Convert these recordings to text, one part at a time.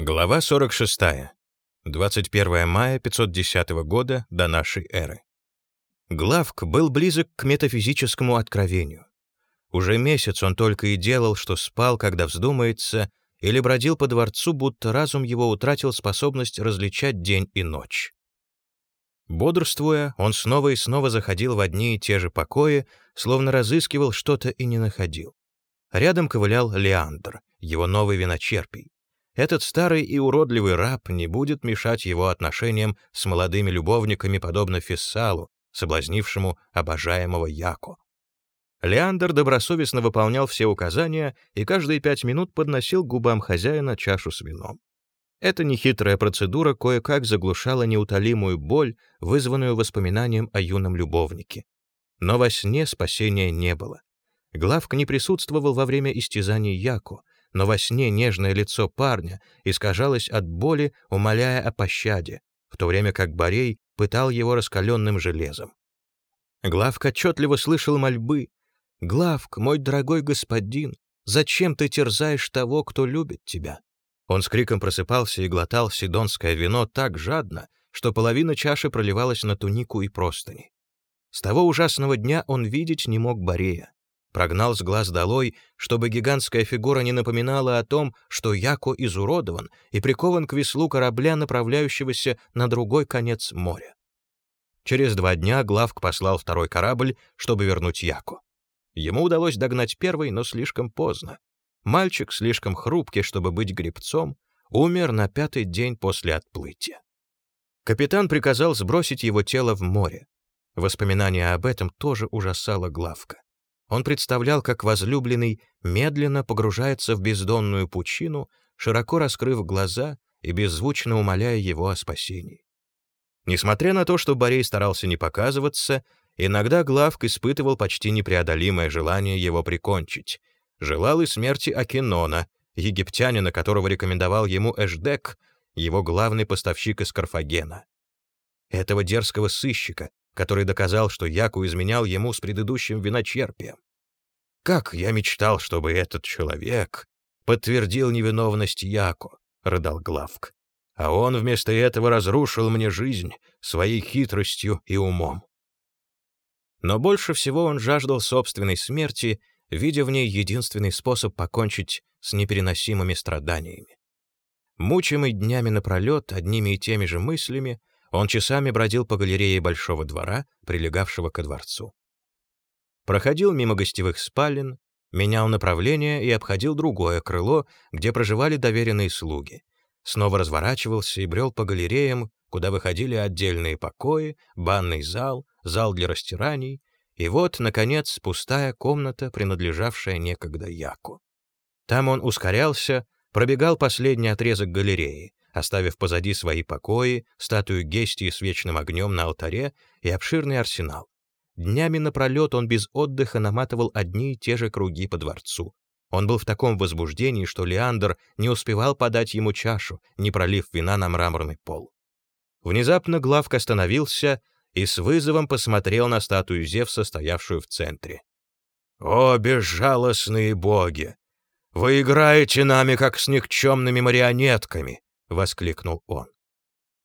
Глава 46. 21 мая 510 года до нашей эры. Главк был близок к метафизическому откровению. Уже месяц он только и делал, что спал, когда вздумается, или бродил по дворцу, будто разум его утратил способность различать день и ночь. Бодрствуя, он снова и снова заходил в одни и те же покои, словно разыскивал что-то и не находил. Рядом ковылял Леандр, его новый виночерпий. Этот старый и уродливый раб не будет мешать его отношениям с молодыми любовниками, подобно Фессалу, соблазнившему обожаемого Яко. Леандр добросовестно выполнял все указания и каждые пять минут подносил губам хозяина чашу с вином. Эта нехитрая процедура кое-как заглушала неутолимую боль, вызванную воспоминанием о юном любовнике. Но во сне спасения не было. Главк не присутствовал во время истязаний Яко, но во сне нежное лицо парня искажалось от боли, умоляя о пощаде, в то время как Борей пытал его раскаленным железом. Главк отчетливо слышал мольбы. «Главк, мой дорогой господин, зачем ты терзаешь того, кто любит тебя?» Он с криком просыпался и глотал сидонское вино так жадно, что половина чаши проливалась на тунику и простыни. С того ужасного дня он видеть не мог Борея прогнал с глаз долой, чтобы гигантская фигура не напоминала о том, что Яко изуродован и прикован к веслу корабля, направляющегося на другой конец моря. Через два дня Главк послал второй корабль, чтобы вернуть Яко. Ему удалось догнать первый, но слишком поздно. Мальчик, слишком хрупкий, чтобы быть гребцом, умер на пятый день после отплытия. Капитан приказал сбросить его тело в море. Воспоминание об этом тоже ужасало Главка. Он представлял, как возлюбленный медленно погружается в бездонную пучину, широко раскрыв глаза и беззвучно умоляя его о спасении. Несмотря на то, что Борей старался не показываться, иногда Главк испытывал почти непреодолимое желание его прикончить. Желал и смерти Акинона, египтянина, которого рекомендовал ему Эшдек, его главный поставщик из Карфагена. Этого дерзкого сыщика, который доказал, что Яку изменял ему с предыдущим виночерпием. Как я мечтал, чтобы этот человек подтвердил невиновность Яку, рыдал Главк. А он вместо этого разрушил мне жизнь своей хитростью и умом. Но больше всего он жаждал собственной смерти, видя в ней единственный способ покончить с непереносимыми страданиями. Мучимый днями напролет одними и теми же мыслями, он часами бродил по галерее большого двора, прилегавшего ко дворцу. Проходил мимо гостевых спален, менял направление и обходил другое крыло, где проживали доверенные слуги. Снова разворачивался и брел по галереям, куда выходили отдельные покои, банный зал, зал для растираний, и вот, наконец, пустая комната, принадлежавшая некогда Яку. Там он ускорялся, пробегал последний отрезок галереи, оставив позади свои покои, статую Гестии с вечным огнем на алтаре и обширный арсенал. Днями напролет он без отдыха наматывал одни и те же круги по дворцу. Он был в таком возбуждении, что Леандр не успевал подать ему чашу, не пролив вина на мраморный пол. Внезапно Главк остановился и с вызовом посмотрел на статую Зевса, стоявшую в центре. «О, безжалостные боги! Вы играете нами, как с никчемными марионетками!» — воскликнул он.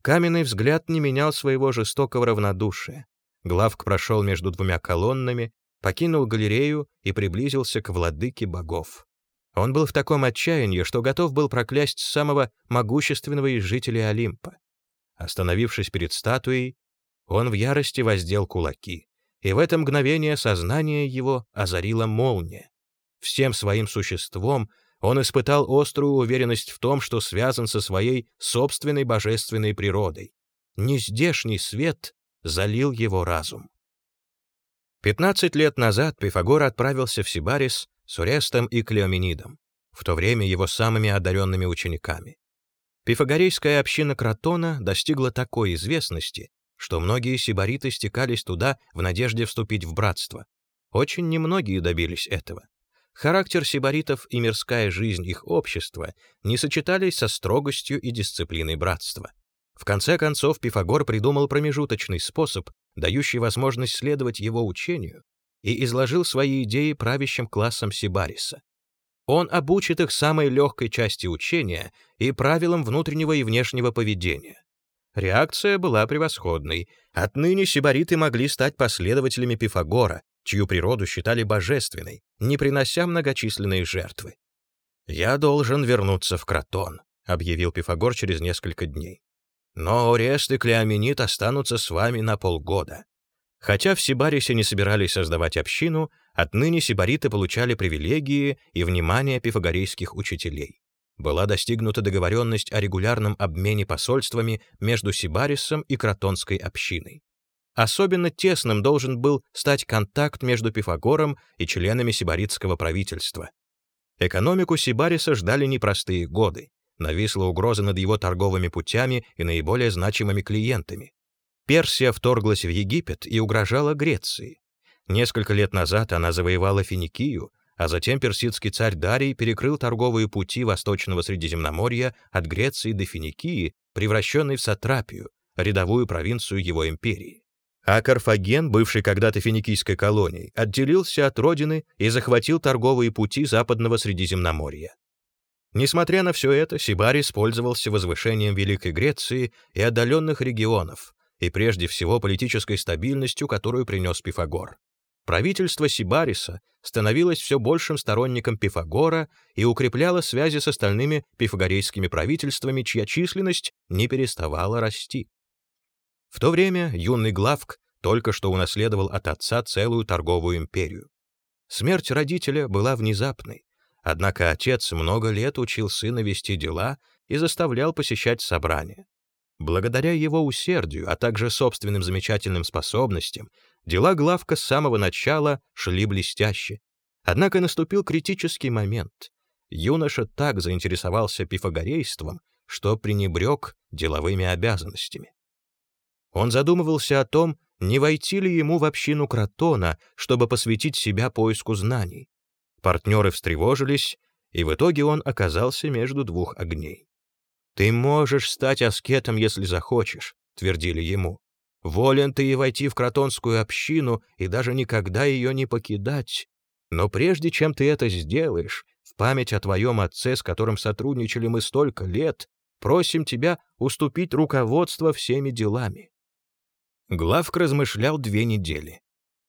Каменный взгляд не менял своего жестокого равнодушия. Главк прошел между двумя колоннами, покинул галерею и приблизился к владыке богов. Он был в таком отчаянии, что готов был проклясть самого могущественного из жителей Олимпа. Остановившись перед статуей, он в ярости воздел кулаки, и в это мгновение сознание его озарила молния. Всем своим существом он испытал острую уверенность в том, что связан со своей собственной божественной природой. Нездешний свет залил его разум. Пятнадцать лет назад Пифагор отправился в Сибарис с Урестом и Клеоменидом, в то время его самыми одаренными учениками. Пифагорейская община Кротона достигла такой известности, что многие сибариты стекались туда в надежде вступить в братство. Очень немногие добились этого. Характер сибаритов и мирская жизнь их общества не сочетались со строгостью и дисциплиной братства. В конце концов, Пифагор придумал промежуточный способ, дающий возможность следовать его учению, и изложил свои идеи правящим классам Сибариса. Он обучит их самой легкой части учения и правилам внутреннего и внешнего поведения. Реакция была превосходной. Отныне сибариты могли стать последователями Пифагора, чью природу считали божественной, не принося многочисленные жертвы. «Я должен вернуться в Кротон», — объявил Пифагор через несколько дней. «Но Орест и Клеоменит останутся с вами на полгода. Хотя в Сибарисе не собирались создавать общину, отныне сибариты получали привилегии и внимание пифагорейских учителей. Была достигнута договоренность о регулярном обмене посольствами между Сибарисом и Кротонской общиной. Особенно тесным должен был стать контакт между Пифагором и членами сибаритского правительства. Экономику Сибариса ждали непростые годы. Нависла угроза над его торговыми путями и наиболее значимыми клиентами. Персия вторглась в Египет и угрожала Греции. Несколько лет назад она завоевала Финикию, а затем персидский царь Дарий перекрыл торговые пути Восточного Средиземноморья от Греции до Финикии, превращенной в Сатрапию, рядовую провинцию его империи. А Карфаген, бывший когда-то финикийской колонией, отделился от родины и захватил торговые пути Западного Средиземноморья. Несмотря на все это, Сибарис пользовался возвышением Великой Греции и отдаленных регионов, и прежде всего политической стабильностью, которую принес Пифагор. Правительство Сибариса становилось все большим сторонником Пифагора и укрепляло связи с остальными пифагорейскими правительствами, чья численность не переставала расти. В то время юный Главк только что унаследовал от отца целую торговую империю. Смерть родителя была внезапной, однако отец много лет учил сына вести дела и заставлял посещать собрания. Благодаря его усердию, а также собственным замечательным способностям, дела главка с самого начала шли блестяще. Однако наступил критический момент. Юноша так заинтересовался пифагорейством, что пренебрег деловыми обязанностями. Он задумывался о том, не войти ли ему в общину Кротона, чтобы посвятить себя поиску знаний. Партнеры встревожились, и в итоге он оказался между двух огней. «Ты можешь стать аскетом, если захочешь», — твердили ему. «Волен ты и войти в кротонскую общину и даже никогда ее не покидать. Но прежде чем ты это сделаешь, в память о твоем отце, с которым сотрудничали мы столько лет, просим тебя уступить руководство всеми делами». Главк размышлял две недели.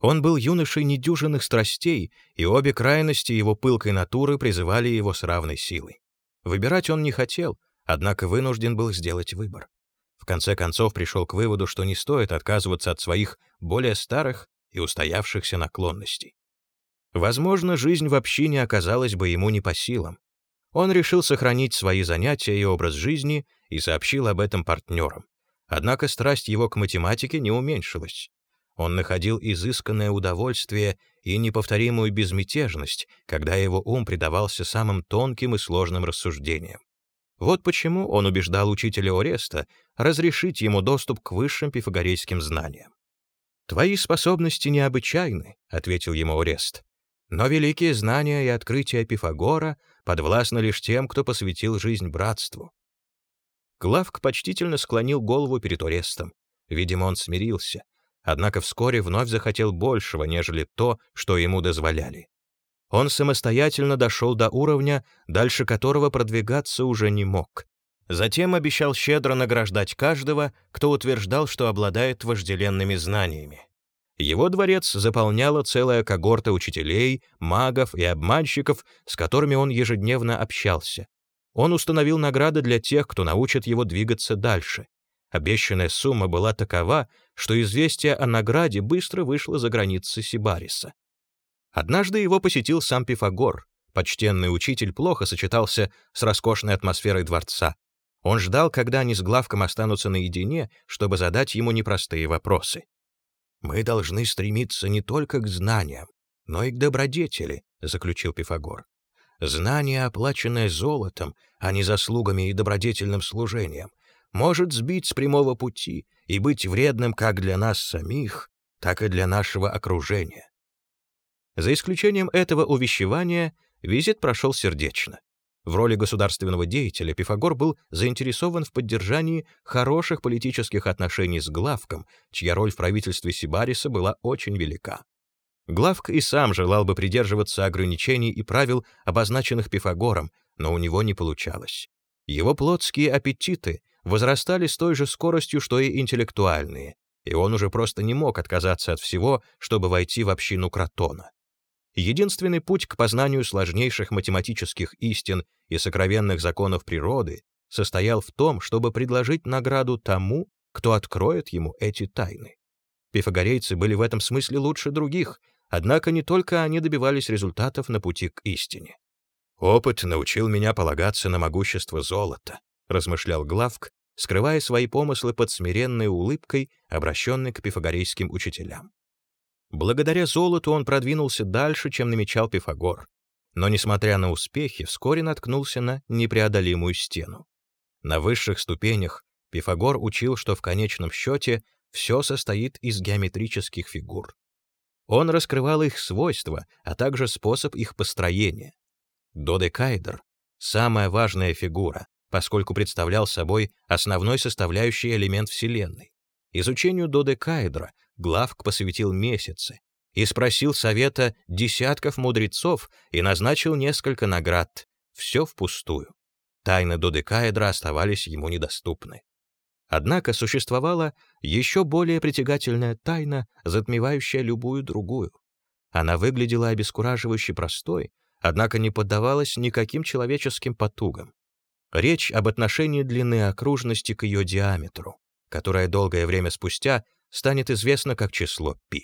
Он был юношей недюжинных страстей, и обе крайности его пылкой натуры призывали его с равной силой. Выбирать он не хотел, однако вынужден был сделать выбор. В конце концов пришел к выводу, что не стоит отказываться от своих более старых и устоявшихся наклонностей. Возможно, жизнь в общине оказалась бы ему не по силам. Он решил сохранить свои занятия и образ жизни и сообщил об этом партнерам. Однако страсть его к математике не уменьшилась. Он находил изысканное удовольствие и неповторимую безмятежность, когда его ум предавался самым тонким и сложным рассуждениям. Вот почему он убеждал учителя Ореста разрешить ему доступ к высшим пифагорейским знаниям. «Твои способности необычайны», — ответил ему Орест. «Но великие знания и открытия Пифагора подвластны лишь тем, кто посвятил жизнь братству». Главк почтительно склонил голову перед Орестом. Видимо, он смирился. Однако вскоре вновь захотел большего, нежели то, что ему дозволяли он самостоятельно дошел до уровня, дальше которого продвигаться уже не мог. Затем обещал щедро награждать каждого, кто утверждал, что обладает вожделенными знаниями. Его дворец заполняла целая когорта учителей, магов и обманщиков, с которыми он ежедневно общался. Он установил награды для тех, кто научит его двигаться дальше. Обещанная сумма была такова, что известие о награде быстро вышло за границы Сибариса. Однажды его посетил сам Пифагор. Почтенный учитель плохо сочетался с роскошной атмосферой дворца. Он ждал, когда они с главком останутся наедине, чтобы задать ему непростые вопросы. «Мы должны стремиться не только к знаниям, но и к добродетели», — заключил Пифагор. «Знание, оплаченное золотом, а не заслугами и добродетельным служением, может сбить с прямого пути и быть вредным как для нас самих, так и для нашего окружения. За исключением этого увещевания, визит прошел сердечно. В роли государственного деятеля Пифагор был заинтересован в поддержании хороших политических отношений с главком, чья роль в правительстве Сибариса была очень велика. Главк и сам желал бы придерживаться ограничений и правил, обозначенных Пифагором, но у него не получалось. Его плотские аппетиты возрастали с той же скоростью, что и интеллектуальные, и он уже просто не мог отказаться от всего, чтобы войти в общину Кротона. Единственный путь к познанию сложнейших математических истин и сокровенных законов природы состоял в том, чтобы предложить награду тому, кто откроет ему эти тайны. Пифагорейцы были в этом смысле лучше других, однако не только они добивались результатов на пути к истине. «Опыт научил меня полагаться на могущество золота», — размышлял Главк, скрывая свои помыслы под смиренной улыбкой, обращенной к пифагорейским учителям. Благодаря золоту он продвинулся дальше, чем намечал Пифагор, но, несмотря на успехи, вскоре наткнулся на непреодолимую стену. На высших ступенях Пифагор учил, что в конечном счете все состоит из геометрических фигур. Он раскрывал их свойства, а также способ их построения. Додекаэдр — самая важная фигура, поскольку представлял собой основной составляющий элемент Вселенной. Изучению додекаэдра Главк посвятил месяцы и спросил совета десятков мудрецов и назначил несколько наград. Все впустую. Тайны додекаэдра оставались ему недоступны. Однако существовала еще более притягательная тайна, затмевающая любую другую. Она выглядела обескураживающе простой, однако не поддавалась никаким человеческим потугам. Речь об отношении длины окружности к ее диаметру, которое долгое время спустя станет известно как число π.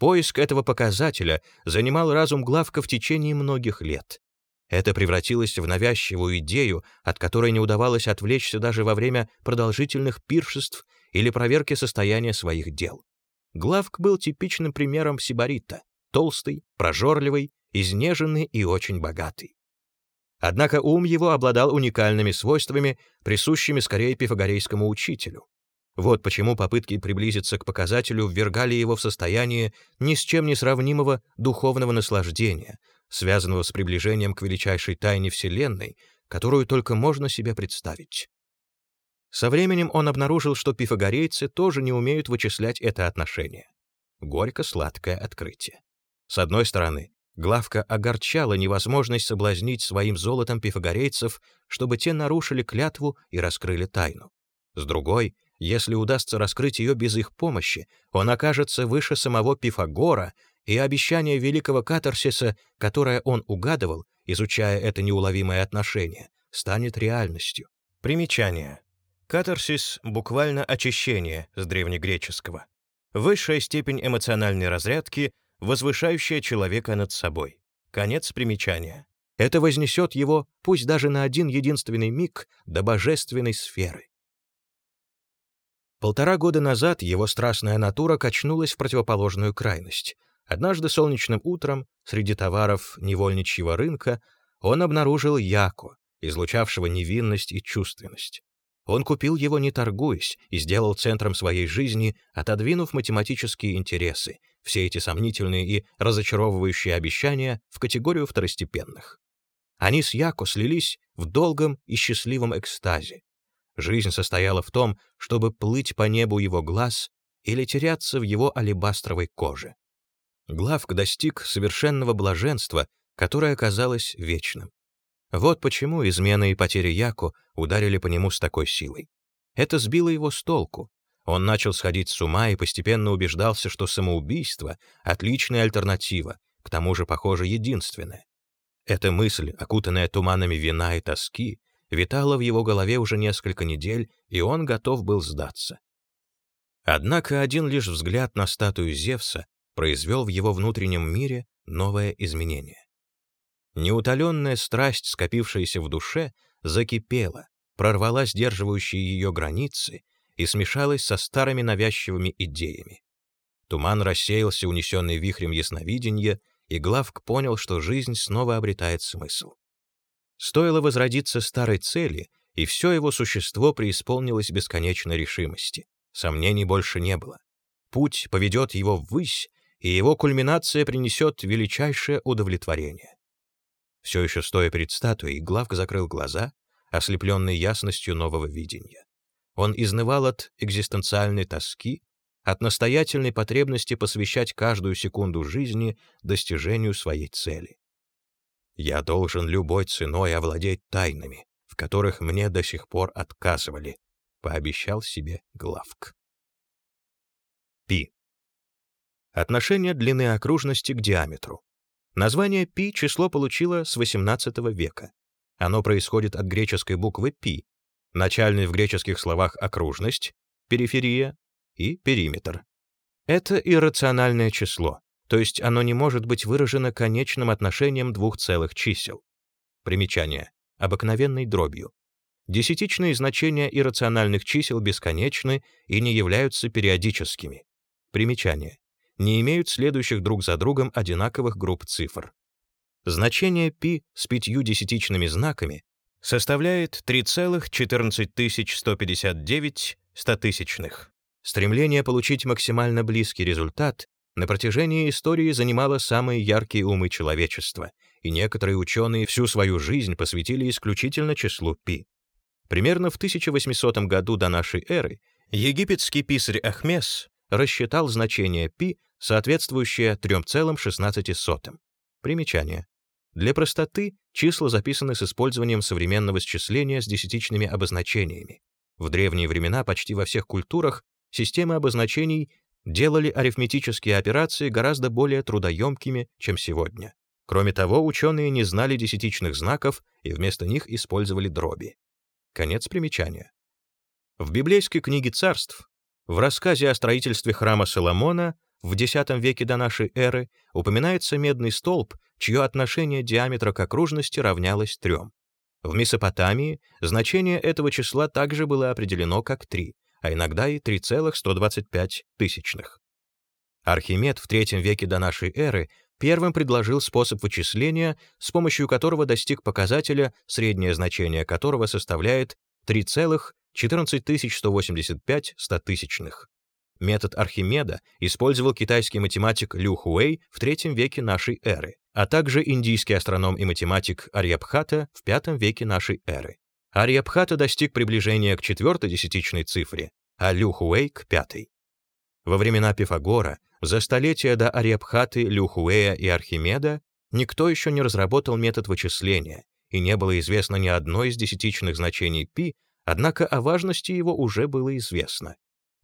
Поиск этого показателя занимал разум Главка в течение многих лет. Это превратилось в навязчивую идею, от которой не удавалось отвлечься даже во время продолжительных пиршеств или проверки состояния своих дел. Главк был типичным примером сибарита, толстый, прожорливый, изнеженный и очень богатый. Однако ум его обладал уникальными свойствами, присущими скорее пифагорейскому учителю. Вот почему попытки приблизиться к показателю ввергали его в состояние ни с чем не сравнимого духовного наслаждения, связанного с приближением к величайшей тайне Вселенной, которую только можно себе представить. Со временем он обнаружил, что пифагорейцы тоже не умеют вычислять это отношение. Горько-сладкое открытие. С одной стороны, Главка огорчала невозможность соблазнить своим золотом пифагорейцев, чтобы те нарушили клятву и раскрыли тайну. С другой, если удастся раскрыть ее без их помощи, он окажется выше самого Пифагора и обещание великого катарсиса, которое он угадывал, изучая это неуловимое отношение, станет реальностью. Примечание. Катарсис — буквально очищение с древнегреческого. Высшая степень эмоциональной разрядки, возвышающая человека над собой. Конец примечания. Это вознесет его, пусть даже на один единственный миг, до божественной сферы. Полтора года назад его страстная натура качнулась в противоположную крайность. Однажды солнечным утром, среди товаров невольничьего рынка, он обнаружил Яко, излучавшего невинность и чувственность. Он купил его не торгуясь и сделал центром своей жизни, отодвинув математические интересы, все эти сомнительные и разочаровывающие обещания в категорию второстепенных. Они с Яко слились в долгом и счастливом экстазе. Жизнь состояла в том, чтобы плыть по небу его глаз или теряться в его алебастровой коже. Главк достиг совершенного блаженства, которое оказалось вечным. Вот почему измены и потери Яку ударили по нему с такой силой. Это сбило его с толку. Он начал сходить с ума и постепенно убеждался, что самоубийство — отличная альтернатива, к тому же, похоже, единственная. Эта мысль, окутанная туманами вина и тоски, витала в его голове уже несколько недель, и он готов был сдаться. Однако один лишь взгляд на статую Зевса произвел в его внутреннем мире новое изменение. Неутоленная страсть, скопившаяся в душе, закипела, прорвала сдерживающие ее границы и смешалась со старыми навязчивыми идеями. Туман рассеялся, унесенный вихрем ясновидения, и Главк понял, что жизнь снова обретает смысл. Стоило возродиться старой цели, и все его существо преисполнилось бесконечной решимости. Сомнений больше не было. Путь поведет его ввысь, и его кульминация принесет величайшее удовлетворение. Все еще стоя перед статуей, Главк закрыл глаза, ослепленный ясностью нового видения. Он изнывал от экзистенциальной тоски, от настоятельной потребности посвящать каждую секунду жизни достижению своей цели. Я должен любой ценой овладеть тайнами, в которых мне до сих пор отказывали, пообещал себе Главк. Пи. Отношение длины окружности к диаметру. Название π число получило с XVIII века. Оно происходит от греческой буквы π, начальной в греческих словах окружность, периферия и периметр. Это иррациональное число, то есть оно не может быть выражено конечным отношением двух целых чисел. Примечание. Обыкновенной дробью. Десятичные значения иррациональных чисел бесконечны и не являются периодическими. Примечание. Не имеют следующих друг за другом одинаковых групп цифр. Значение π с пятью десятичными знаками составляет 3,14159 стотысячных. Стремление получить максимально близкий результат на протяжении истории занимало самые яркие умы человечества, и некоторые ученые всю свою жизнь посвятили исключительно числу π. Примерно в 1800 году до нашей эры египетский писарь Ахмес рассчитал значение π, соответствующее 3,16. Примечание. Для простоты числа записаны с использованием современного счисления с десятичными обозначениями. В древние времена почти во всех культурах системы обозначений делали арифметические операции гораздо более трудоемкими, чем сегодня. Кроме того, ученые не знали десятичных знаков и вместо них использовали дроби. Конец примечания. В библейской книге царств, в рассказе о строительстве храма Соломона в X веке до нашей эры упоминается медный столб, чье отношение диаметра к окружности равнялось трем. В Месопотамии значение этого числа также было определено как 3, а иногда и 3,125 тысячных. Архимед в III веке до нашей эры первым предложил способ вычисления, с помощью которого достиг показателя, среднее значение которого составляет 3,14185 стотысячных. Метод Архимеда использовал китайский математик Лю Хуэй в III веке нашей эры, а также индийский астроном и математик Арьябхата в V веке нашей эры. Арьябхата достиг приближения к четвертой десятичной цифре, а Лю Хуэй — к пятой. Во времена Пифагора, за столетия до Арьябхаты, Лю Хуэя и Архимеда, никто еще не разработал метод вычисления, и не было известно ни одно из десятичных значений π, однако о важности его уже было известно.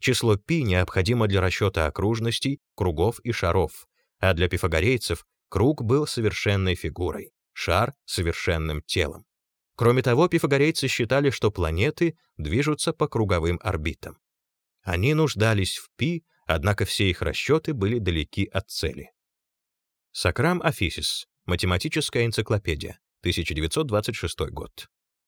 Число π необходимо для расчета окружностей, кругов и шаров, а для пифагорейцев круг был совершенной фигурой, шар — совершенным телом. Кроме того, пифагорейцы считали, что планеты движутся по круговым орбитам. Они нуждались в π, однако все их расчеты были далеки от цели. Сакрам Афисис. Математическая энциклопедия. 1926 год.